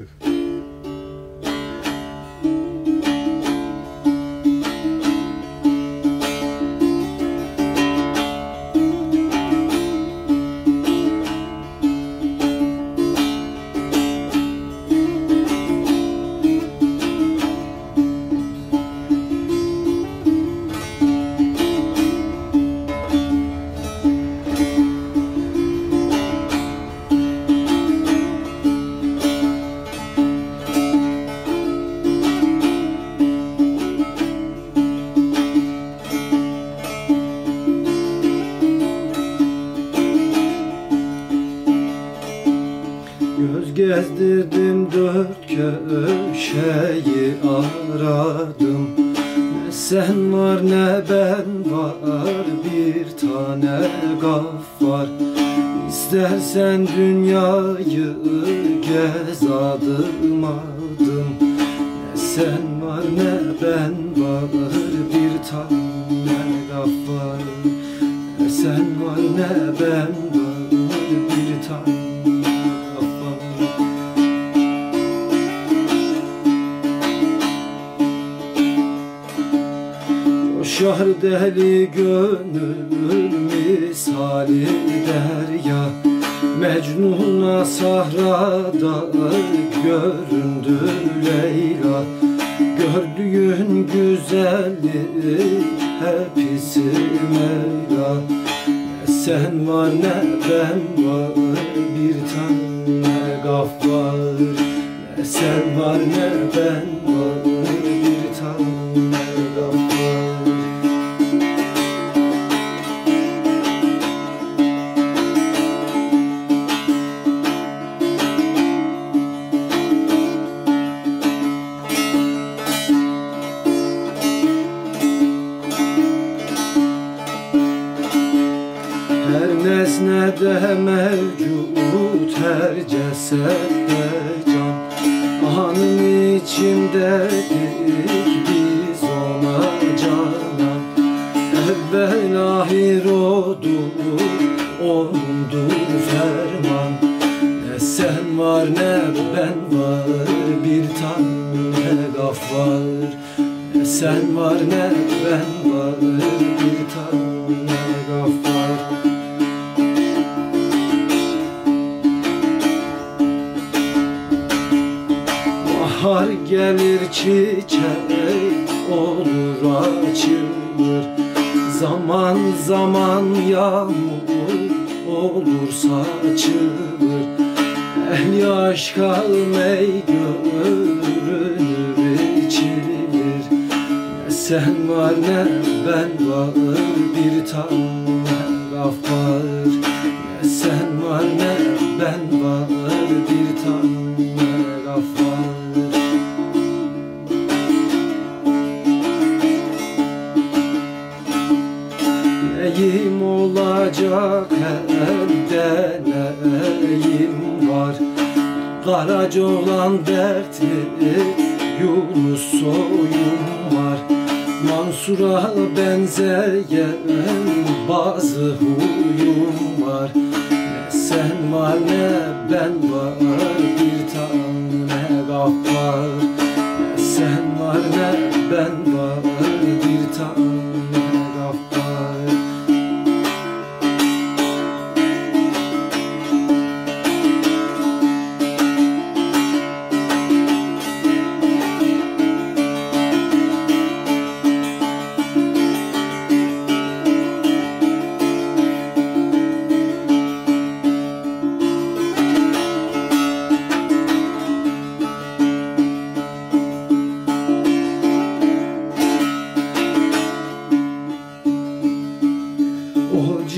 expensive. Gezdirdim dört köşeyi aradım. Ne sen var ne ben var. Bir tane gaffar İstersen dünyayı gez adım adım. Ne sen var ne ben var. Bir tane gaffar Ne sen var ne ben Coşar deli gönül misali derya. Mecnun'a sahrada göründü Leyla. Gördüğün güzellik hepsi meyla Ne sen var ne ben var bir tane gaffar Ne sen var ne ben var nesnede mevcut her cesette can. Anın içindeydik biz ona canan. Evvel ahir odur, ondur ferman. Ne sen var ne ben var bir tane gaffar Ne sen var ne ben var bir tane çiçek olur açılır Zaman zaman yağmur olur saçılır Ehli aşka mey görünür içilir Ne sen var ne ben var bir tane Neyim olacak elde neyim var? Karaca olan dertli Yunus soyum var. Mansur'a benzeyen bazı huyum var. Ne sen var ne ben var. Bir tane gaffar Ne sen var ne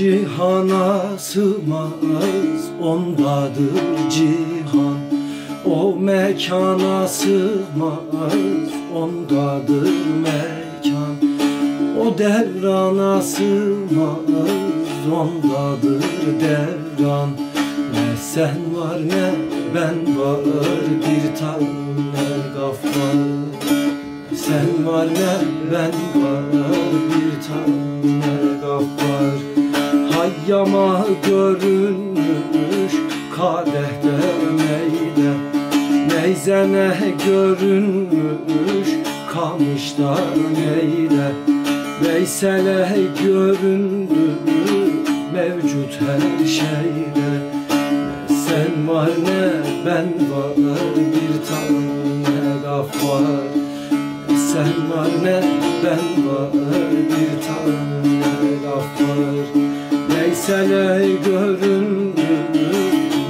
cihana sığmaz ondadır cihan. O mekana sığmaz ondadır mekan. O devrana sığmaz ondadır devran. Ne sen var ne ben var bir tane gaffar sen var ne ben var bir tane Hayyama görünmüş kadehte meyde Ney bize ne görünmüş Kamışta neyle Veysel'e göründü Mevcut her şeyde. Ne sen var ne ben var Bir tane laf var. Sen var ne ben var Bir tane laf var Veysel'e göründü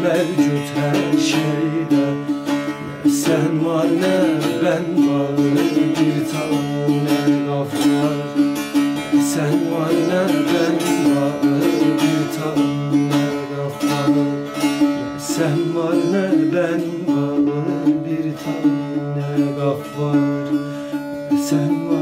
Mevcut her şeyde. Ne sen var ne ben var Bir tane laf var. Ne sen var ne ben var Bir tane laf var. Ne sen var ne ben var Bir tane laf var. Ne sen var